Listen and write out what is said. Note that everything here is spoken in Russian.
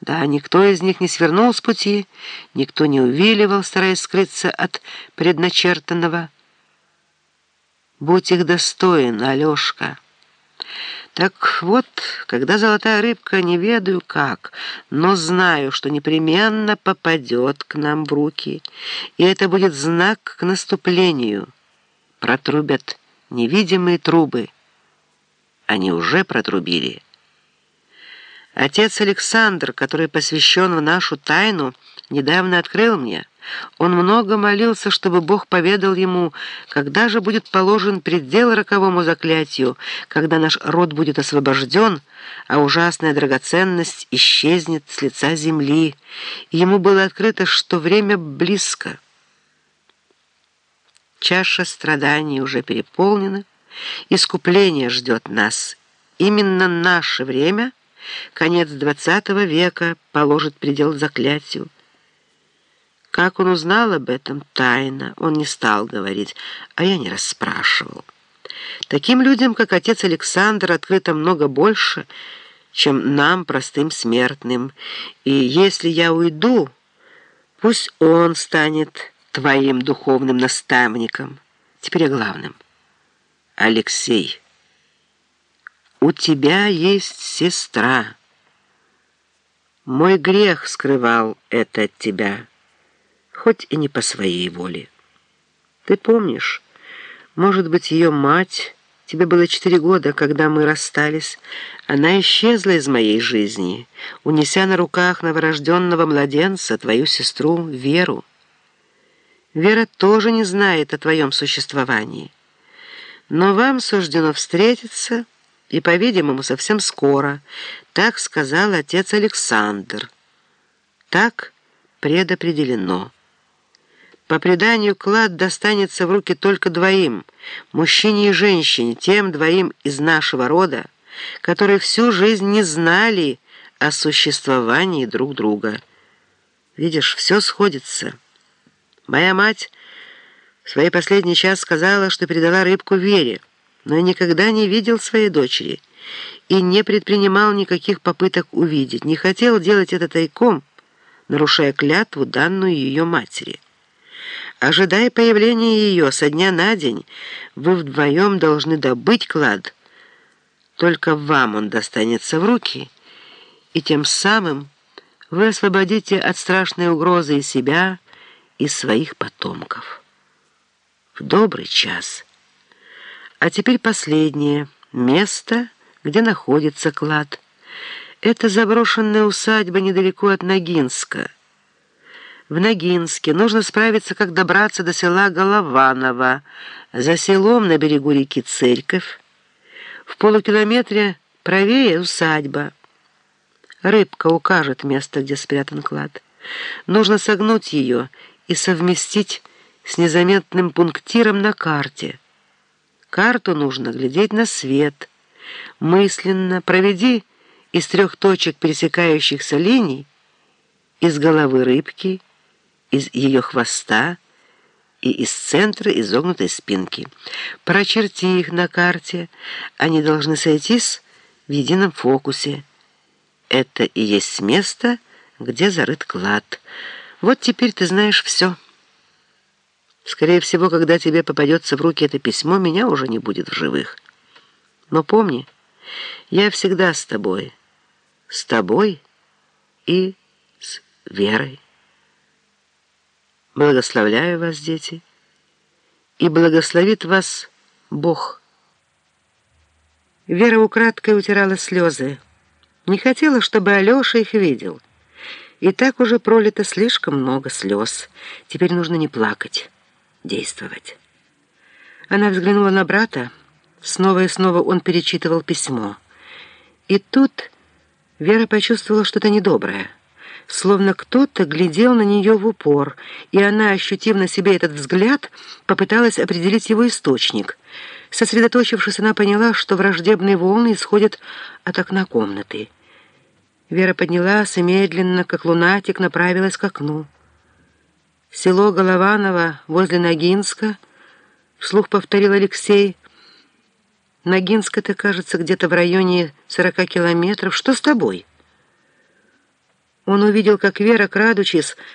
Да, никто из них не свернул с пути, никто не увиливал, стараясь скрыться от предначертанного. Будь их достоин, Алешка. Так вот, когда золотая рыбка, не ведаю как, но знаю, что непременно попадет к нам в руки, и это будет знак к наступлению. Протрубят невидимые трубы. Они уже протрубили. Отец Александр, который посвящен в нашу тайну, недавно открыл мне. Он много молился, чтобы Бог поведал ему, когда же будет положен предел роковому заклятию, когда наш род будет освобожден, а ужасная драгоценность исчезнет с лица земли. Ему было открыто, что время близко. Чаша страданий уже переполнена, искупление ждет нас. Именно наше время — конец двадцатого века положит предел заклятию. Как он узнал об этом тайно, он не стал говорить, а я не расспрашивал. Таким людям, как отец Александр, открыто много больше, чем нам, простым смертным. И если я уйду, пусть он станет твоим духовным наставником. Теперь о главном. Алексей. У тебя есть сестра. Мой грех скрывал это от тебя, хоть и не по своей воле. Ты помнишь, может быть, ее мать, тебе было четыре года, когда мы расстались, она исчезла из моей жизни, унеся на руках новорожденного младенца твою сестру Веру. Вера тоже не знает о твоем существовании. Но вам суждено встретиться и, по-видимому, совсем скоро. Так сказал отец Александр. Так предопределено. По преданию, клад достанется в руки только двоим, мужчине и женщине, тем двоим из нашего рода, которые всю жизнь не знали о существовании друг друга. Видишь, все сходится. Моя мать в своей последний час сказала, что передала рыбку Вере, но я никогда не видел своей дочери и не предпринимал никаких попыток увидеть, не хотел делать это тайком, нарушая клятву, данную ее матери. Ожидая появления ее со дня на день, вы вдвоем должны добыть клад. Только вам он достанется в руки, и тем самым вы освободите от страшной угрозы и себя, и своих потомков. В добрый час – а теперь последнее. Место, где находится клад. Это заброшенная усадьба недалеко от Ногинска. В Ногинске нужно справиться, как добраться до села Голованово. За селом на берегу реки Церковь. В полукилометре правее усадьба. Рыбка укажет место, где спрятан клад. Нужно согнуть ее и совместить с незаметным пунктиром на карте – Карту нужно глядеть на свет. Мысленно проведи из трех точек пересекающихся линий, из головы рыбки, из ее хвоста и из центра изогнутой спинки. Прочерти их на карте, они должны сойтись в едином фокусе. Это и есть место, где зарыт клад. Вот теперь ты знаешь все. Скорее всего, когда тебе попадется в руки это письмо, меня уже не будет в живых. Но помни, я всегда с тобой. С тобой и с верой. Благословляю вас, дети, и благословит вас Бог. Вера украдкой утирала слезы. Не хотела, чтобы Алеша их видел. И так уже пролито слишком много слез. Теперь нужно не плакать действовать. Она взглянула на брата. Снова и снова он перечитывал письмо. И тут Вера почувствовала что-то недоброе. Словно кто-то глядел на нее в упор, и она, ощутив на себе этот взгляд, попыталась определить его источник. Сосредоточившись, она поняла, что враждебные волны исходят от окна комнаты. Вера поднялась и медленно, как лунатик, направилась к окну. Село Голованово возле Ногинска, вслух повторил Алексей. Ногинск это, кажется, где-то в районе сорока километров. Что с тобой?» Он увидел, как Вера, крадучись,